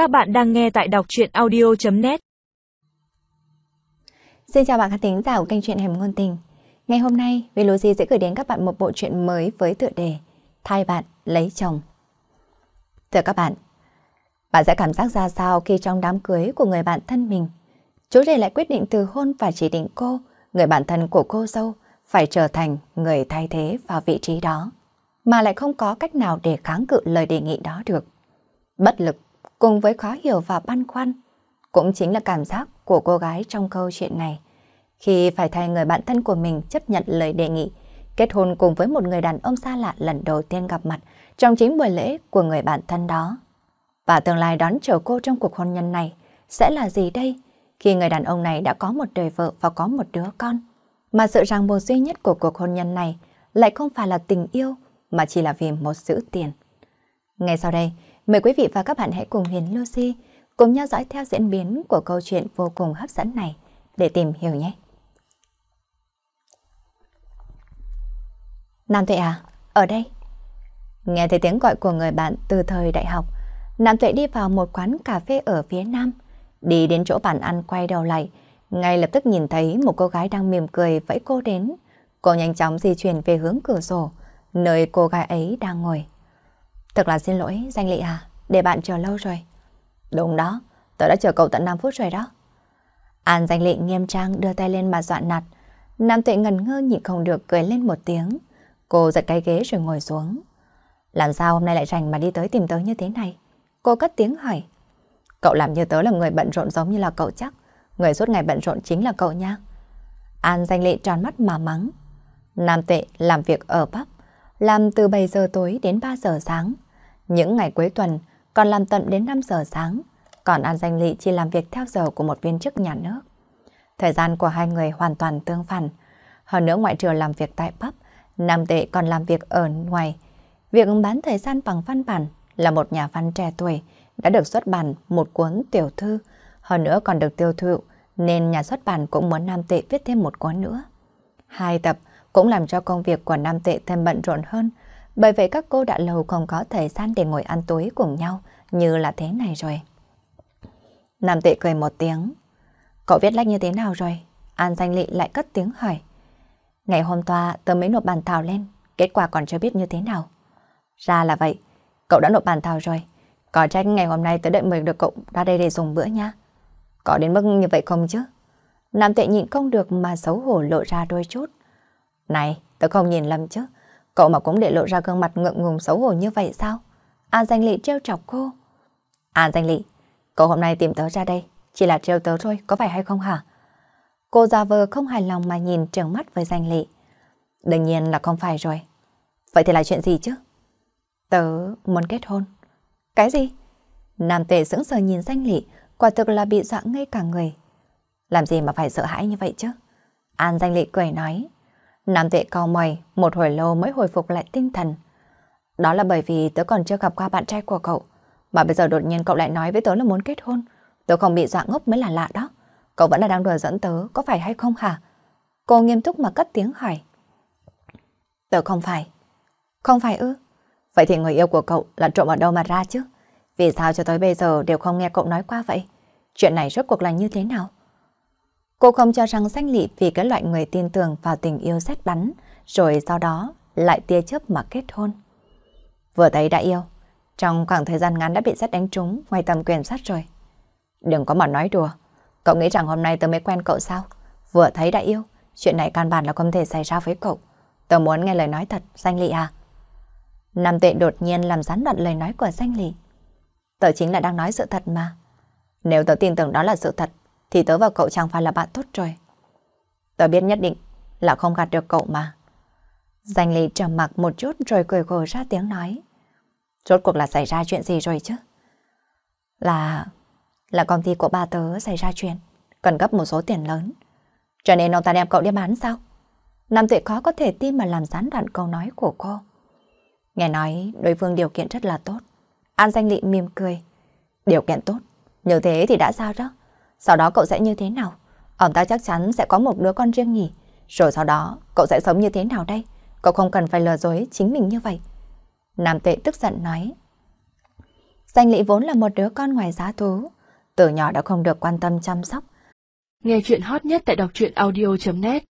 Các bạn đang nghe tại đọc truyện audio.net Xin chào bạn khán thính giả của kênh truyện Hẻm Ngôn Tình. Ngày hôm nay, Velosi sẽ gửi đến các bạn một bộ truyện mới với tựa đề Thay bạn lấy chồng. Thưa các bạn, bạn sẽ cảm giác ra sao khi trong đám cưới của người bạn thân mình, chú rể lại quyết định từ hôn và chỉ định cô, người bạn thân của cô dâu, phải trở thành người thay thế vào vị trí đó, mà lại không có cách nào để kháng cự lời đề nghị đó được. Bất lực cùng với khó hiểu và băn khoăn, cũng chính là cảm giác của cô gái trong câu chuyện này. Khi phải thay người bạn thân của mình chấp nhận lời đề nghị, kết hôn cùng với một người đàn ông xa lạ lần đầu tiên gặp mặt trong chính buổi lễ của người bạn thân đó. Và tương lai đón chờ cô trong cuộc hôn nhân này sẽ là gì đây? Khi người đàn ông này đã có một đời vợ và có một đứa con, mà sự ràng buộc duy nhất của cuộc hôn nhân này lại không phải là tình yêu, mà chỉ là vì một giữ tiền. Ngay sau đây, Mời quý vị và các bạn hãy cùng Huyền Lucy cùng theo dõi theo diễn biến của câu chuyện vô cùng hấp dẫn này để tìm hiểu nhé. Nam Tuệ à, ở đây. Nghe thấy tiếng gọi của người bạn từ thời đại học, Nam Tuệ đi vào một quán cà phê ở phía nam, đi đến chỗ bàn ăn quay đầu lại, ngay lập tức nhìn thấy một cô gái đang mỉm cười vẫy cô đến. Cô nhanh chóng di chuyển về hướng cửa sổ, nơi cô gái ấy đang ngồi. Thật là xin lỗi, Danh Lị à, để bạn chờ lâu rồi. Đúng đó, tớ đã chờ cậu tận 5 phút rồi đó. An Danh Lị nghiêm trang đưa tay lên mà dọa nạt. Nam tuệ ngần ngơ nhịn không được cười lên một tiếng. Cô giật cái ghế rồi ngồi xuống. Làm sao hôm nay lại rảnh mà đi tới tìm tớ như thế này? Cô cất tiếng hỏi. Cậu làm như tớ là người bận rộn giống như là cậu chắc. Người suốt ngày bận rộn chính là cậu nha. An danh lị tròn mắt mà mắng. Nam tuệ làm việc ở pub làm từ 7 giờ tối đến 3 giờ sáng. Những ngày cuối tuần còn làm tận đến 5 giờ sáng, còn An Danh Lị chỉ làm việc theo giờ của một viên chức nhà nước. Thời gian của hai người hoàn toàn tương phản. Hơn nữa ngoại trừ làm việc tại pub, Nam Tệ còn làm việc ở ngoài. Việc bán thời gian bằng văn bản là một nhà văn trẻ tuổi đã được xuất bản một cuốn tiểu thư, hơn nữa còn được tiêu thụ, nên nhà xuất bản cũng muốn Nam Tệ viết thêm một cuốn nữa. Hai tập cũng làm cho công việc của Nam Tệ thêm bận rộn hơn. Bởi vậy các cô đã lâu không có thời gian để ngồi ăn tối cùng nhau như là thế này rồi. Nam Tệ cười một tiếng. Cậu viết lách như thế nào rồi? An Danh Lị lại cất tiếng hỏi. Ngày hôm qua tớ mới nộp bàn thảo lên, kết quả còn chưa biết như thế nào. Ra là vậy, cậu đã nộp bàn thảo rồi. Có trách ngày hôm nay tớ đợi mời được cậu ra đây để dùng bữa nha. Có đến mức như vậy không chứ? Nam Tệ nhịn không được mà xấu hổ lộ ra đôi chút. Này, tớ không nhìn lầm chứ. Cậu mà cũng để lộ ra gương mặt ngượng ngùng xấu hổ như vậy sao? An Danh Lị trêu chọc cô. An Danh Lị, cậu hôm nay tìm tớ ra đây, chỉ là trêu tớ thôi, có phải hay không hả? Cô già vờ không hài lòng mà nhìn trường mắt với Danh Lị. Đương nhiên là không phải rồi. Vậy thì là chuyện gì chứ? Tớ muốn kết hôn. Cái gì? Nam tề sững sờ nhìn Danh Lị, quả thực là bị dọa ngây cả người. Làm gì mà phải sợ hãi như vậy chứ? An Danh Lị cười nói. Nam vệ cao mày, một hồi lâu mới hồi phục lại tinh thần. Đó là bởi vì tớ còn chưa gặp qua bạn trai của cậu. Mà bây giờ đột nhiên cậu lại nói với tớ là muốn kết hôn. Tớ không bị dọa ngốc mới là lạ đó. Cậu vẫn là đang đùa dẫn tớ, có phải hay không hả? Cô nghiêm túc mà cất tiếng hỏi. Tớ không phải. Không phải ư? Vậy thì người yêu của cậu là trộm ở đâu mà ra chứ? Vì sao cho tới bây giờ đều không nghe cậu nói qua vậy? Chuyện này rốt cuộc là như thế nào? Cô không cho rằng danh lị vì cái loại người tin tưởng vào tình yêu xét bắn, rồi sau đó lại tia chớp mà kết hôn. Vừa thấy đã yêu, trong khoảng thời gian ngắn đã bị xét đánh trúng ngoài tầm quyền sát rồi. Đừng có mà nói đùa, cậu nghĩ rằng hôm nay tớ mới quen cậu sao? Vừa thấy đã yêu, chuyện này căn bản là không thể xảy ra với cậu. Tớ muốn nghe lời nói thật, danh lị à? Nam tệ đột nhiên làm gián đoạn lời nói của danh lị. Tớ chính là đang nói sự thật mà. Nếu tớ tin tưởng đó là sự thật, thì tớ và cậu chẳng phải là bạn tốt rồi. Tớ biết nhất định là không gạt được cậu mà. Danh Lý trầm mặc một chút rồi cười khổ ra tiếng nói. Rốt cuộc là xảy ra chuyện gì rồi chứ? Là... là công ty của ba tớ xảy ra chuyện, cần gấp một số tiền lớn. Cho nên ông ta đem cậu đi bán sao? Nam tuệ khó có thể tin mà làm gián đoạn câu nói của cô. Nghe nói đối phương điều kiện rất là tốt. An danh lị mỉm cười. Điều kiện tốt, như thế thì đã sao đó? Sau đó cậu sẽ như thế nào? Ông ta chắc chắn sẽ có một đứa con riêng nhỉ? Rồi sau đó cậu sẽ sống như thế nào đây? Cậu không cần phải lừa dối chính mình như vậy. Nam tệ tức giận nói. Danh Lị vốn là một đứa con ngoài giá thú, từ nhỏ đã không được quan tâm chăm sóc. Nghe chuyện hot nhất tại đọc truyện audio.net